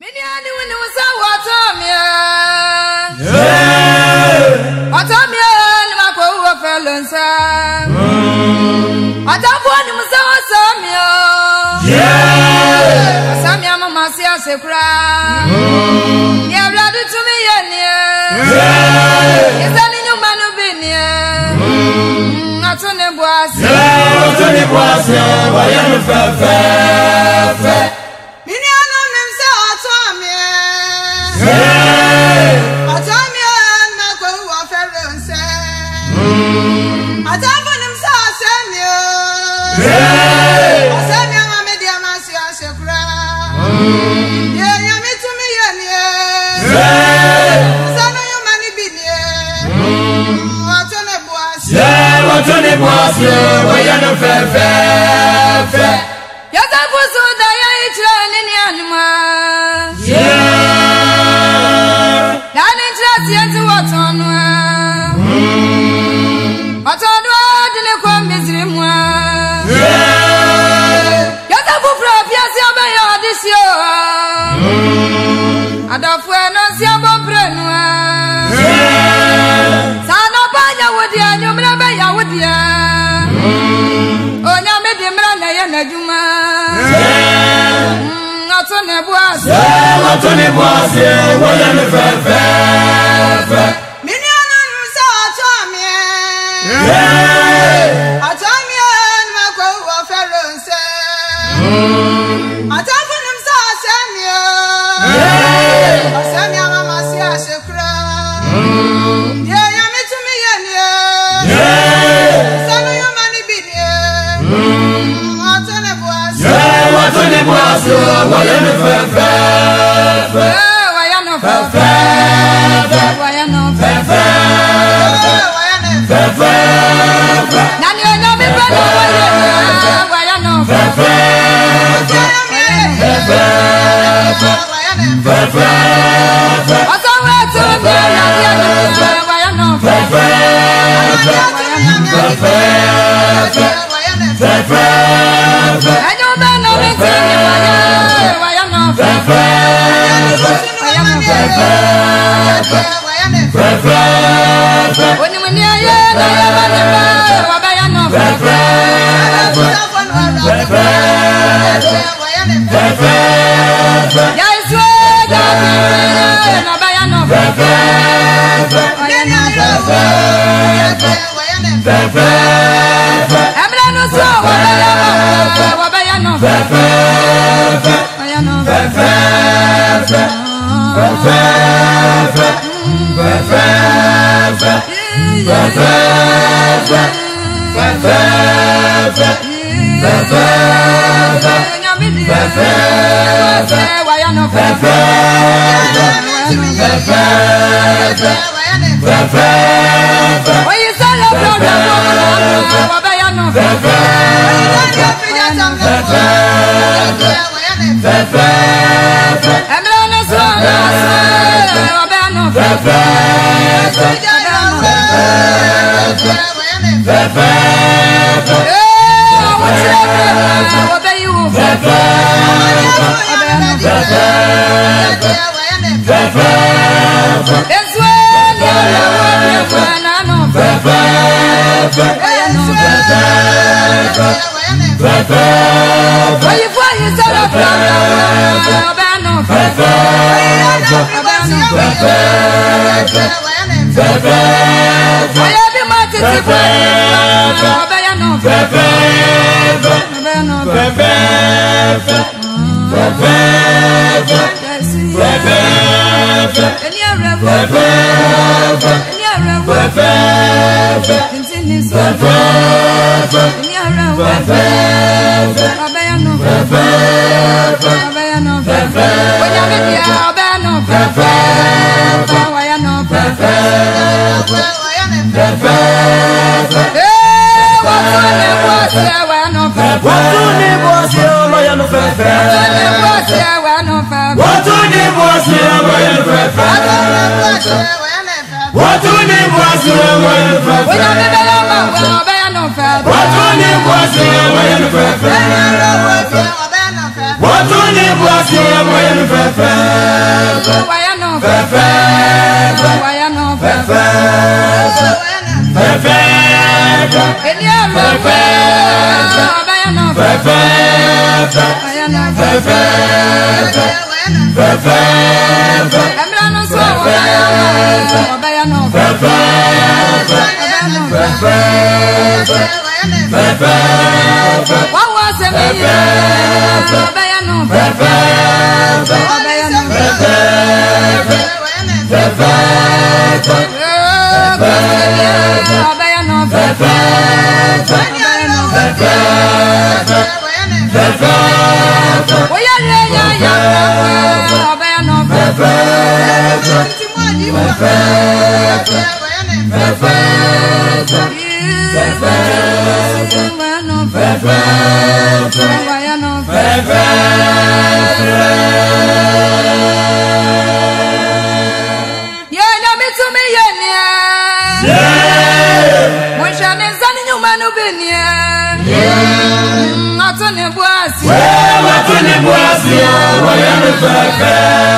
mini ani wini wusa wọ ọtọ mi ẹ. ọtọ mi yeah. ni ma kò wúwo fẹ ló ń sẹ. ọtọ fún ni musa wọ sọ hmm. mi ọ. ọsọ mi àmọ́ màá sí àṣẹ kura. ní ẹ̀rọ tuntun mi yẹ ni yeah. ìṣẹ́ ni yóò máa nù bí ni ẹ. ọtún ni bu àṣẹ. ọtún ni bu àṣẹ wáyé mi fẹ́fẹ́fẹ́. atamfo adafo ɛno si abɔbrɛ no a saa na ɔba anya wo deɛ anwummerɛ bɛyɛ wo deɛ onyame de mmra na ɛyɛ n'adwuma ɔto ne bo ase ɔto ne bo ase wɔyɛ me fɛfɛɛfɛ me nua no nu sɛ ɔtɔ ameɛ yeah. fẹ́fẹ́fẹ́ fẹ́fẹ́fẹ́ fẹ́fẹ́fẹ́ fẹ́fẹ́fẹ́ fẹ́fẹ́fẹ́. Emre no so wabaya no wabaya no wabaya no Why fẹ́fẹ́ fẹ́fẹ́ fẹ́fẹ́. Voyez, voyez, ça va faire. Ben non, faire. Ben non, faire. Voyez, bien, moi, tu sais, faire. Ben non, faire. Ben non, faire. Forever, forever, forever no fɛfɛ fɛfɛ no fɛfɛ onyame fẹ́fẹ́. wọ́n tún ní buwasi ẹ̀mọ́ yẹn fẹ́fẹ́. fẹ́fẹ́ fẹ́fẹ́ fẹ́fẹ́ fẹ́fẹ́ fẹ́fẹ́ fẹ́fẹ́ fẹ́fẹ́ fẹ́fẹ́ fẹ́fẹ́ fẹ́fẹ́ fẹ́fẹ́. Wáwo ṣe mí yẹ ọbẹ̀yẹnu fẹ́fẹ́. Ọbẹ̀yẹnu fẹ́fẹ́. Fẹ́fẹ́. Fẹ́fẹ́. Ọbẹ̀yẹnu fẹ́fẹ́. Ọbẹ̀yẹnu fẹ́fẹ́. Fẹ́fẹ́. Oyè rẹ̀ yà yà fẹ́fẹ́. Ọbẹ̀yẹnu fẹ́fẹ́. Fẹ́fẹ́. Fẹ́fẹ́. Fẹ́fẹ́. Fẹ́fẹ́ no fẹ́fẹ́fẹ́ wáyà no fẹ́fẹ́fẹ́. yóò nyọ mi tún Yeah, yé ni ẹ. mo ṣe ní sani nyuma nu bi ni ẹ. ọtún ní bu àsì. wẹ́ẹ́ wọ́n tún ní bu àsì o oh.